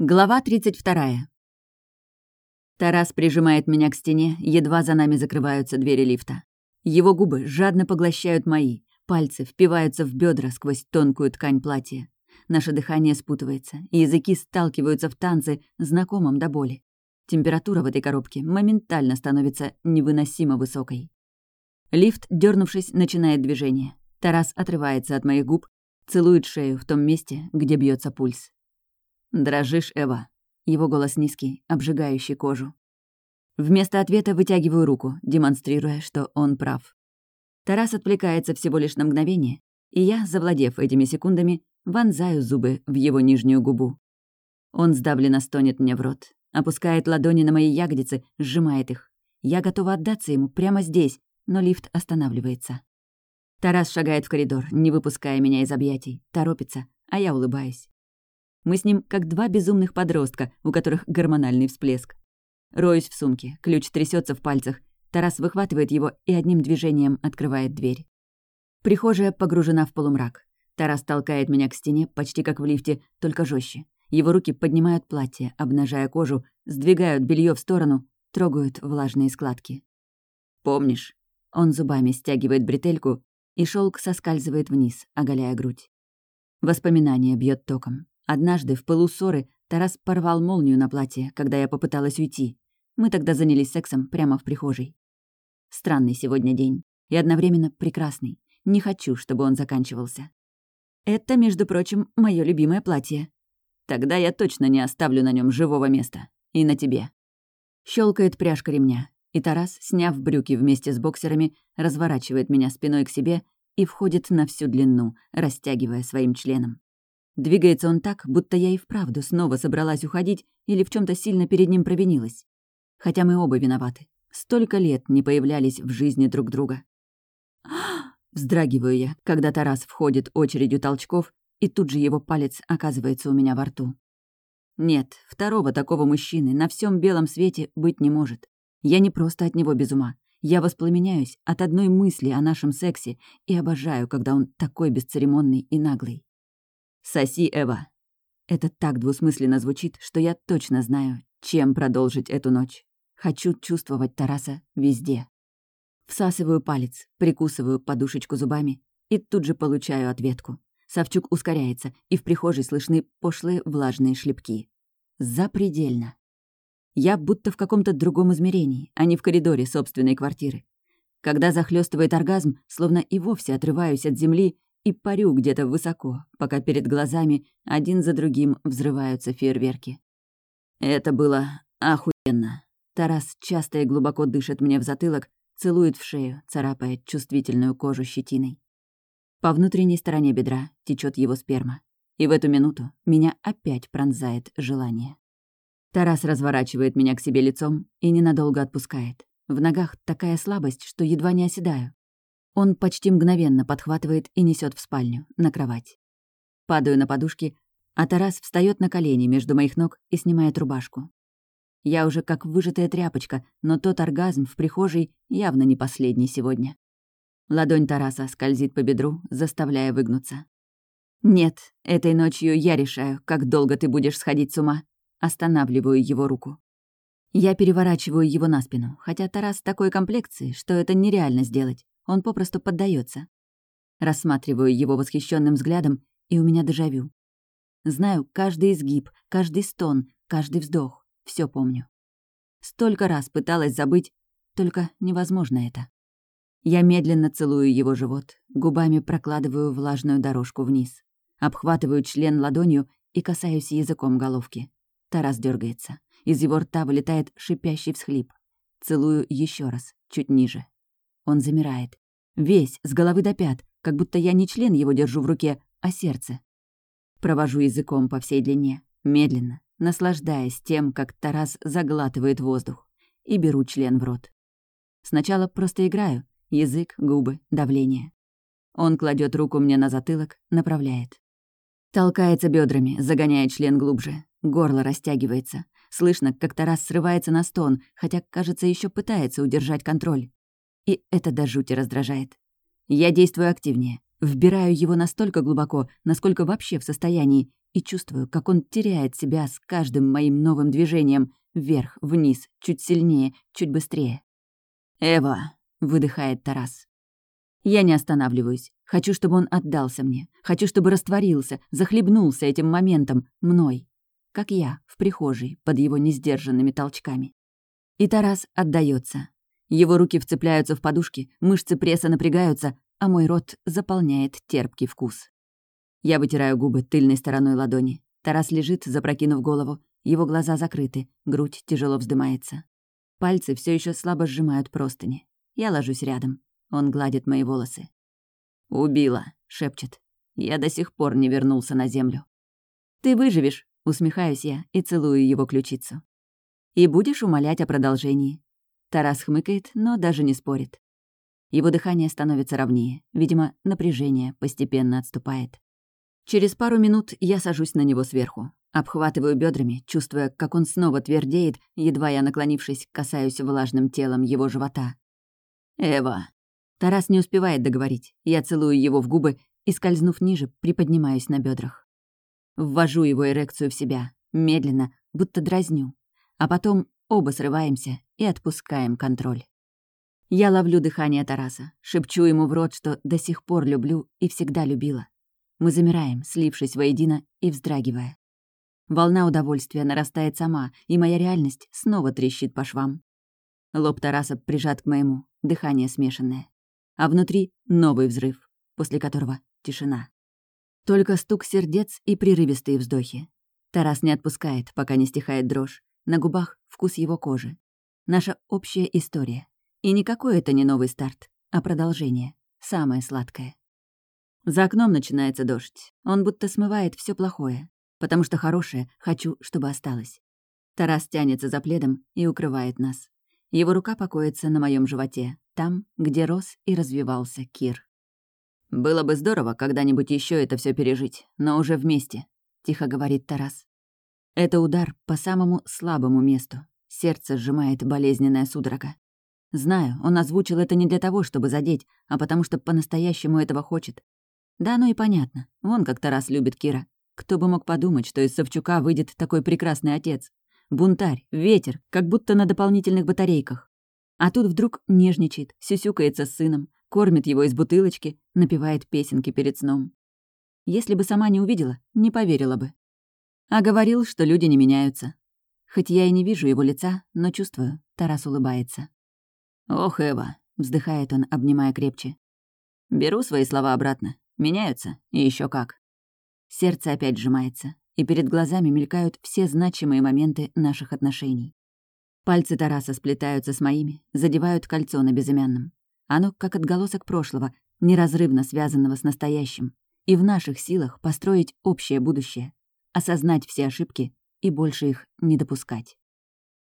Глава 32. Тарас прижимает меня к стене, едва за нами закрываются двери лифта. Его губы жадно поглощают мои, пальцы впиваются в бедра сквозь тонкую ткань платья. Наше дыхание спутывается, языки сталкиваются в танце, знакомом до боли. Температура в этой коробке моментально становится невыносимо высокой. Лифт, дернувшись, начинает движение. Тарас отрывается от моих губ, целует шею в том месте, где бьется пульс. «Дрожишь, Эва?» Его голос низкий, обжигающий кожу. Вместо ответа вытягиваю руку, демонстрируя, что он прав. Тарас отвлекается всего лишь на мгновение, и я, завладев этими секундами, вонзаю зубы в его нижнюю губу. Он сдавленно стонет мне в рот, опускает ладони на мои ягодицы, сжимает их. Я готова отдаться ему прямо здесь, но лифт останавливается. Тарас шагает в коридор, не выпуская меня из объятий, торопится, а я улыбаюсь. Мы с ним как два безумных подростка, у которых гормональный всплеск. Роюсь в сумке, ключ трясется в пальцах. Тарас выхватывает его и одним движением открывает дверь. Прихожая погружена в полумрак. Тарас толкает меня к стене, почти как в лифте, только жестче. Его руки поднимают платье, обнажая кожу, сдвигают белье в сторону, трогают влажные складки. «Помнишь?» Он зубами стягивает бретельку, и шелк соскальзывает вниз, оголяя грудь. Воспоминание бьет током. Однажды в пылу Тарас порвал молнию на платье, когда я попыталась уйти. Мы тогда занялись сексом прямо в прихожей. Странный сегодня день. И одновременно прекрасный. Не хочу, чтобы он заканчивался. Это, между прочим, мое любимое платье. Тогда я точно не оставлю на нем живого места. И на тебе. Щелкает пряжка ремня, и Тарас, сняв брюки вместе с боксерами, разворачивает меня спиной к себе и входит на всю длину, растягивая своим членом. Двигается он так, будто я и вправду снова собралась уходить или в чем то сильно перед ним провинилась. Хотя мы оба виноваты. Столько лет не появлялись в жизни друг друга. Вздрагиваю я, когда Тарас входит очередью толчков, и тут же его палец оказывается у меня во рту. Нет, второго такого мужчины на всем белом свете быть не может. Я не просто от него без ума. Я воспламеняюсь от одной мысли о нашем сексе и обожаю, когда он такой бесцеремонный и наглый. «Соси, Эва». Это так двусмысленно звучит, что я точно знаю, чем продолжить эту ночь. Хочу чувствовать Тараса везде. Всасываю палец, прикусываю подушечку зубами и тут же получаю ответку. Савчук ускоряется, и в прихожей слышны пошлые влажные шлепки. Запредельно. Я будто в каком-то другом измерении, а не в коридоре собственной квартиры. Когда захлестывает оргазм, словно и вовсе отрываюсь от земли и парю где-то высоко, пока перед глазами один за другим взрываются фейерверки. Это было охуенно. Тарас часто и глубоко дышит мне в затылок, целует в шею, царапает чувствительную кожу щетиной. По внутренней стороне бедра течет его сперма. И в эту минуту меня опять пронзает желание. Тарас разворачивает меня к себе лицом и ненадолго отпускает. В ногах такая слабость, что едва не оседаю. Он почти мгновенно подхватывает и несет в спальню, на кровать. Падаю на подушки, а Тарас встает на колени между моих ног и снимает рубашку. Я уже как выжатая тряпочка, но тот оргазм в прихожей явно не последний сегодня. Ладонь Тараса скользит по бедру, заставляя выгнуться. «Нет, этой ночью я решаю, как долго ты будешь сходить с ума». Останавливаю его руку. Я переворачиваю его на спину, хотя Тарас такой комплекции, что это нереально сделать. Он попросту поддается. Рассматриваю его восхищенным взглядом, и у меня дежавю. Знаю каждый изгиб, каждый стон, каждый вздох. Все помню. Столько раз пыталась забыть, только невозможно это. Я медленно целую его живот, губами прокладываю влажную дорожку вниз. Обхватываю член ладонью и касаюсь языком головки. Тарас дергается. Из его рта вылетает шипящий всхлип. Целую еще раз, чуть ниже. Он замирает. Весь, с головы до пят, как будто я не член его держу в руке, а сердце. Провожу языком по всей длине, медленно, наслаждаясь тем, как Тарас заглатывает воздух, и беру член в рот. Сначала просто играю, язык, губы, давление. Он кладет руку мне на затылок, направляет. Толкается бедрами, загоняя член глубже. Горло растягивается. Слышно, как Тарас срывается на стон, хотя, кажется, еще пытается удержать контроль. И это до жути раздражает. Я действую активнее, вбираю его настолько глубоко, насколько вообще в состоянии, и чувствую, как он теряет себя с каждым моим новым движением вверх, вниз, чуть сильнее, чуть быстрее. «Эва!» — выдыхает Тарас. Я не останавливаюсь. Хочу, чтобы он отдался мне. Хочу, чтобы растворился, захлебнулся этим моментом, мной. Как я, в прихожей, под его несдержанными толчками. И Тарас отдается. Его руки вцепляются в подушки, мышцы пресса напрягаются, а мой рот заполняет терпкий вкус. Я вытираю губы тыльной стороной ладони. Тарас лежит, запрокинув голову. Его глаза закрыты, грудь тяжело вздымается. Пальцы все еще слабо сжимают простыни. Я ложусь рядом. Он гладит мои волосы. «Убила», — шепчет. Я до сих пор не вернулся на землю. «Ты выживешь», — усмехаюсь я и целую его ключицу. «И будешь умолять о продолжении». Тарас хмыкает, но даже не спорит. Его дыхание становится ровнее. Видимо, напряжение постепенно отступает. Через пару минут я сажусь на него сверху. Обхватываю бедрами, чувствуя, как он снова твердеет, едва я, наклонившись, касаюсь влажным телом его живота. «Эва!» Тарас не успевает договорить. Я целую его в губы и, скользнув ниже, приподнимаюсь на бедрах. Ввожу его эрекцию в себя, медленно, будто дразню. А потом оба срываемся и отпускаем контроль. Я ловлю дыхание Тараса, шепчу ему в рот, что до сих пор люблю и всегда любила. Мы замираем, слившись воедино и вздрагивая. Волна удовольствия нарастает сама, и моя реальность снова трещит по швам. Лоб Тараса прижат к моему, дыхание смешанное а внутри новый взрыв, после которого тишина. Только стук сердец и прерывистые вздохи. Тарас не отпускает, пока не стихает дрожь. На губах вкус его кожи. Наша общая история. И никакой это не новый старт, а продолжение. Самое сладкое. За окном начинается дождь. Он будто смывает все плохое. Потому что хорошее хочу, чтобы осталось. Тарас тянется за пледом и укрывает нас. Его рука покоится на моем животе, там, где рос и развивался Кир. «Было бы здорово когда-нибудь еще это все пережить, но уже вместе», — тихо говорит Тарас. Это удар по самому слабому месту. Сердце сжимает болезненная судорога. Знаю, он озвучил это не для того, чтобы задеть, а потому что по-настоящему этого хочет. Да, ну и понятно. Вон как Тарас любит Кира. Кто бы мог подумать, что из Савчука выйдет такой прекрасный отец. Бунтарь, ветер, как будто на дополнительных батарейках. А тут вдруг нежничает, сюсюкается с сыном, кормит его из бутылочки, напевает песенки перед сном. Если бы сама не увидела, не поверила бы. А говорил, что люди не меняются. Хоть я и не вижу его лица, но чувствую, Тарас улыбается. «Ох, Эва», — вздыхает он, обнимая крепче. «Беру свои слова обратно. Меняются, и еще как». Сердце опять сжимается, и перед глазами мелькают все значимые моменты наших отношений. Пальцы Тараса сплетаются с моими, задевают кольцо на безымянном. Оно как отголосок прошлого, неразрывно связанного с настоящим. И в наших силах построить общее будущее, осознать все ошибки и больше их не допускать.